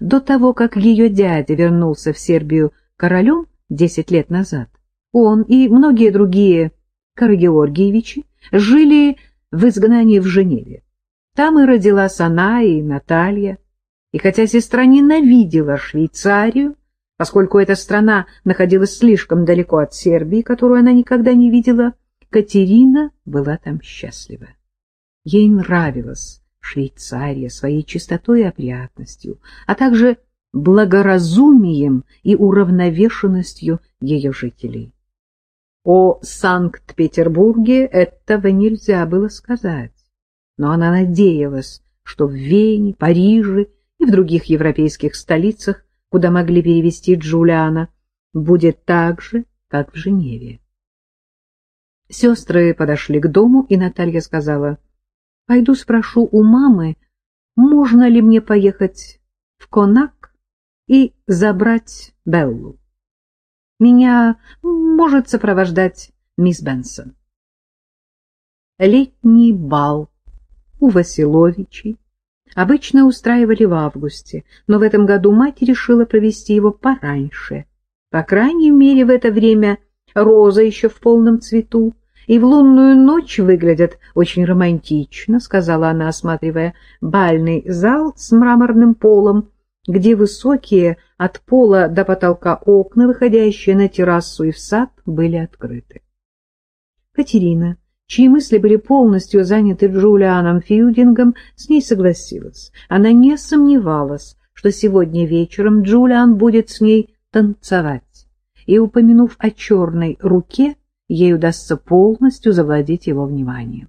до того, как ее дядя вернулся в Сербию королем десять лет назад, он и многие другие Карагеоргиевичи жили в изгнании в Женеве. Там и родилась она, и Наталья. И хотя сестра ненавидела Швейцарию, поскольку эта страна находилась слишком далеко от Сербии, которую она никогда не видела, Катерина была там счастлива. Ей нравилась Швейцария своей чистотой и опрятностью, а также благоразумием и уравновешенностью ее жителей. О Санкт-Петербурге этого нельзя было сказать, но она надеялась, что в Вене, Париже и в других европейских столицах, куда могли перевести Джулиана, будет так же, как в Женеве. Сестры подошли к дому, и Наталья сказала, «Пойду спрошу у мамы, можно ли мне поехать в Конак и забрать Беллу. Меня может сопровождать мисс Бенсон». Летний бал у Василовичей обычно устраивали в августе, но в этом году мать решила провести его пораньше. По крайней мере, в это время роза еще в полном цвету, и в лунную ночь выглядят очень романтично, — сказала она, осматривая бальный зал с мраморным полом, где высокие от пола до потолка окна, выходящие на террасу и в сад, были открыты. Катерина, чьи мысли были полностью заняты Джулианом Филдингом, с ней согласилась. Она не сомневалась, что сегодня вечером Джулиан будет с ней танцевать, и, упомянув о черной руке, ей удастся полностью завладеть его вниманием.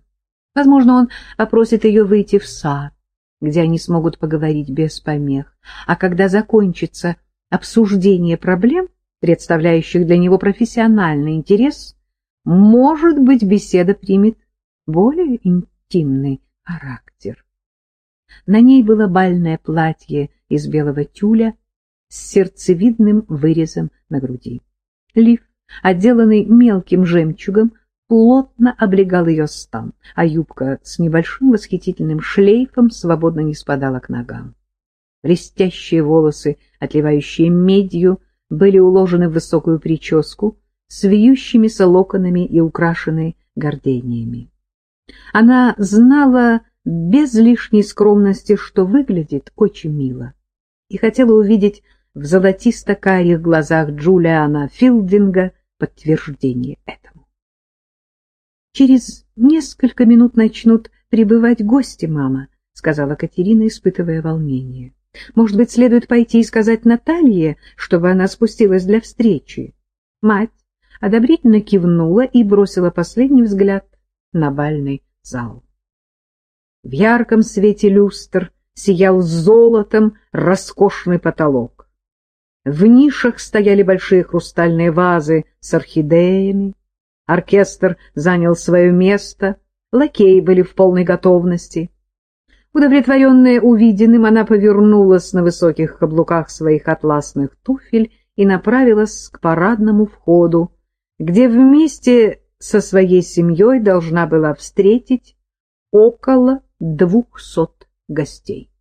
Возможно, он попросит ее выйти в сад, где они смогут поговорить без помех, а когда закончится обсуждение проблем, представляющих для него профессиональный интерес, может быть, беседа примет более интимный характер. На ней было бальное платье из белого тюля с сердцевидным вырезом на груди. Лиф отделанный мелким жемчугом, плотно облегал ее стан, а юбка с небольшим восхитительным шлейфом свободно не спадала к ногам. Блестящие волосы, отливающие медью, были уложены в высокую прическу с вьющимися локонами и украшены гордениями. Она знала без лишней скромности, что выглядит очень мило, и хотела увидеть в золотисто-карих глазах Джулиана Филдинга подтверждение этому. «Через несколько минут начнут прибывать гости, мама», — сказала Катерина, испытывая волнение. «Может быть, следует пойти и сказать Наталье, чтобы она спустилась для встречи?» Мать одобрительно кивнула и бросила последний взгляд на бальный зал. В ярком свете люстр сиял золотом роскошный потолок. В нишах стояли большие хрустальные вазы с орхидеями. Оркестр занял свое место, лакеи были в полной готовности. Удовлетворенная увиденным, она повернулась на высоких каблуках своих атласных туфель и направилась к парадному входу, где вместе со своей семьей должна была встретить около двухсот гостей.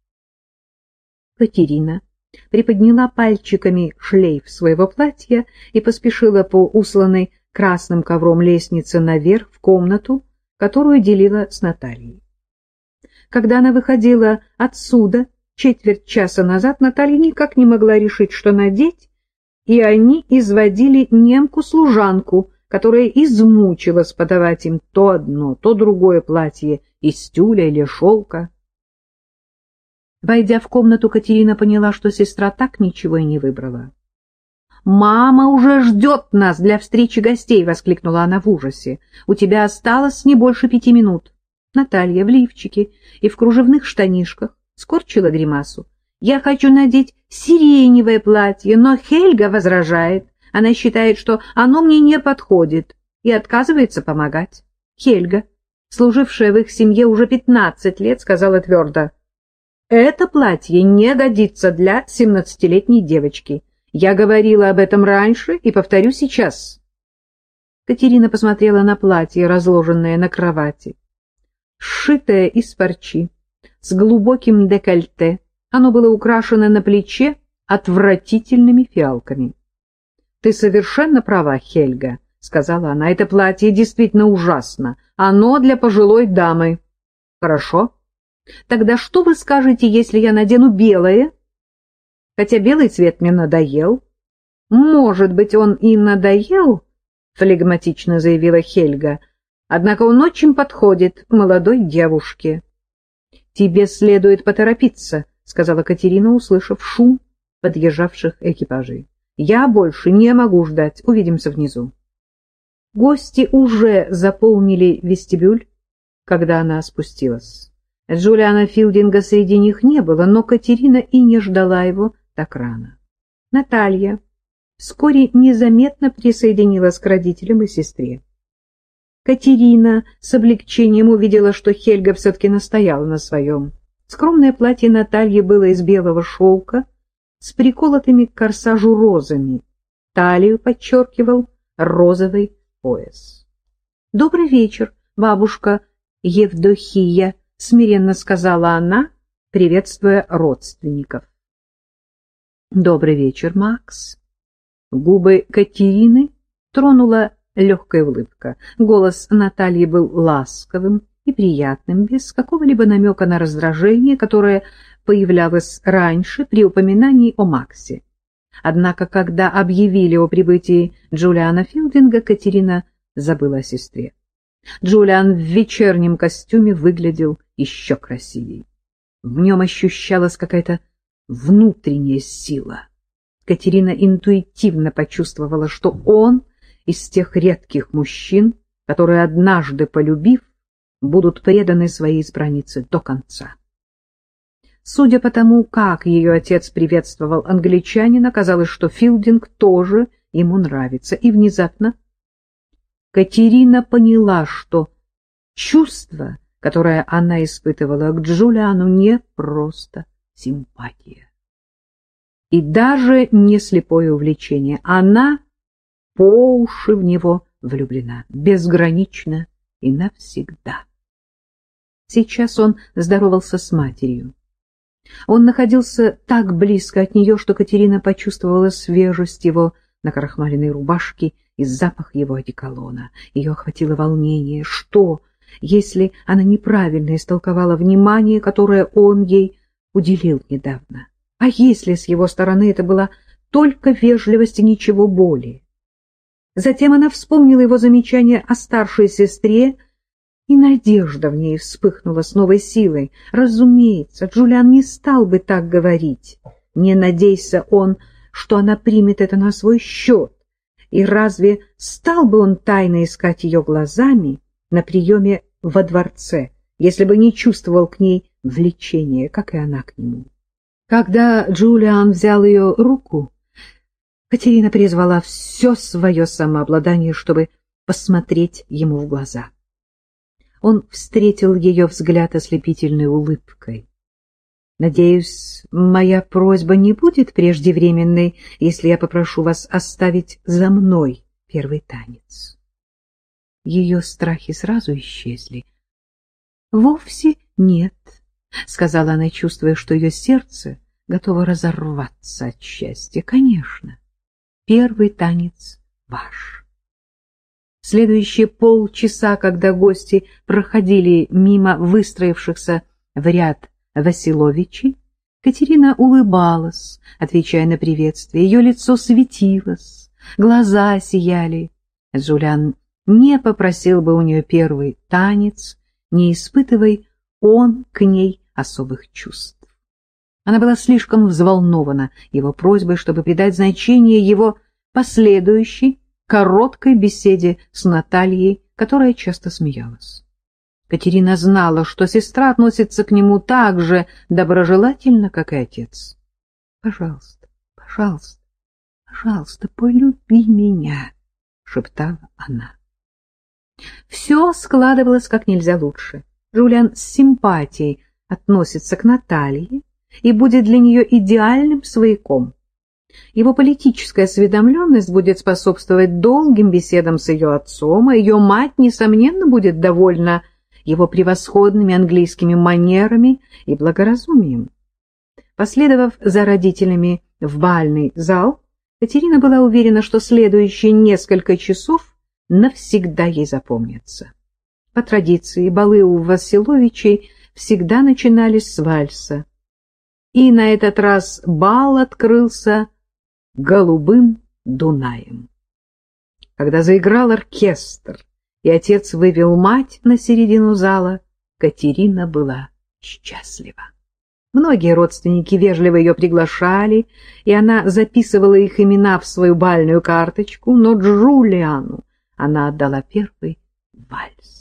Катерина приподняла пальчиками шлейф своего платья и поспешила по усланной красным ковром лестнице наверх в комнату, которую делила с Натальей. Когда она выходила отсюда четверть часа назад, Наталья никак не могла решить, что надеть, и они изводили немку-служанку, которая измучилась подавать им то одно, то другое платье из тюля или шелка. Войдя в комнату, Катерина поняла, что сестра так ничего и не выбрала. «Мама уже ждет нас для встречи гостей!» — воскликнула она в ужасе. «У тебя осталось не больше пяти минут». Наталья в лифчике и в кружевных штанишках скорчила гримасу. «Я хочу надеть сиреневое платье, но Хельга возражает. Она считает, что оно мне не подходит и отказывается помогать». Хельга, служившая в их семье уже пятнадцать лет, сказала твердо — это платье не годится для семнадцатилетней девочки. Я говорила об этом раньше и повторю сейчас. Катерина посмотрела на платье, разложенное на кровати. Сшитое из парчи, с глубоким декольте, Оно было украшено на плече отвратительными фиалками. — Ты совершенно права, Хельга, — сказала она. — Это платье действительно ужасно. Оно для пожилой дамы. — Хорошо. Тогда что вы скажете, если я надену белое? Хотя белый цвет мне надоел. — Может быть, он и надоел, — флегматично заявила Хельга. — Однако он очень подходит молодой девушке. — Тебе следует поторопиться, — сказала Катерина, услышав шум подъезжавших экипажей. Я больше не могу ждать. Увидимся внизу. Гости уже заполнили вестибюль, когда она спустилась. Джулиана Филдинга среди них не было, но Катерина и не ждала его так рано. Наталья вскоре незаметно присоединилась к родителям и сестре. Катерина с облегчением увидела, что Хельга все-таки настояла на своем. Скромное платье Натальи было из белого шелка, с приколотыми к корсажу розами. Талию подчеркивал розовый пояс. — Добрый вечер, бабушка Евдохия, — смиренно сказала она, приветствуя родственников. — Добрый вечер, Макс. Губы Катерины тронула легкая улыбка. Голос Натальи был ласковым и приятным, без какого-либо намека на раздражение, которое появлялась раньше при упоминании о Максе. Однако, когда объявили о прибытии Джулиана Филдинга, Катерина забыла о сестре. Джулиан в вечернем костюме выглядел еще красивее. В нем ощущалась какая-то внутренняя сила. Катерина интуитивно почувствовала, что он из тех редких мужчин, которые, однажды полюбив, будут преданы своей избраннице до конца. Судя по тому, как ее отец приветствовал англичанина, казалось, что Филдинг тоже ему нравится. И внезапно Катерина поняла, что чувство, которое она испытывала к Джулиану, не просто симпатия. И даже не слепое увлечение. Она по уши в него влюблена, безгранично и навсегда. Сейчас он здоровался с матерью. Он находился так близко от нее, что Катерина почувствовала свежесть его на крахмаленной рубашке и запах его одеколона. Ее охватило волнение. Что, если она неправильно истолковала внимание, которое он ей уделил недавно? А если с его стороны это была только вежливость и ничего более? Затем она вспомнила его замечание о старшей сестре, и надежда в ней вспыхнула с новой силой. Разумеется, Джулиан не стал бы так говорить. Не надейся он, что она примет это на свой счет. И разве стал бы он тайно искать ее глазами на приеме во дворце, если бы не чувствовал к ней влечения, как и она к нему? Когда Джулиан взял ее руку, Катерина призвала все свое самообладание, чтобы посмотреть ему в глаза. Он встретил ее взгляд ослепительной улыбкой. «Надеюсь, моя просьба не будет преждевременной, если я попрошу вас оставить за мной первый танец». Ее страхи сразу исчезли. «Вовсе нет», — сказала она, чувствуя, что ее сердце готово разорваться от счастья. «Конечно, первый танец ваш». Следующие полчаса, когда гости проходили мимо выстроившихся в ряд Василовичей, Катерина улыбалась, отвечая на приветствие. Ее лицо светилось, глаза сияли. Джулиан не попросил бы у нее первый танец, не испытывая он к ней особых чувств. Она была слишком взволнована его просьбой, чтобы придать значение его последующей короткой беседе с Натальей, которая часто смеялась. Катерина знала, что сестра относится к нему так же доброжелательно, как и отец. — Пожалуйста, пожалуйста, пожалуйста, полюби меня, — шептала она. Все складывалось как нельзя лучше. Джулиан с симпатией относится к Наталье и будет для нее идеальным свояком. Его политическая осведомленность будет способствовать долгим беседам с ее отцом, а ее мать, несомненно, будет довольна его превосходными английскими манерами и благоразумием. Последовав за родителями в бальный зал, Катерина была уверена, что следующие несколько часов навсегда ей запомнятся. По традиции, балы у Василовичей всегда начинались с вальса. И на этот раз бал открылся голубым Дунаем. Когда заиграл оркестр, и отец вывел мать на середину зала, Катерина была счастлива. Многие родственники вежливо ее приглашали, и она записывала их имена в свою бальную карточку, но Джулиану она отдала первый вальс.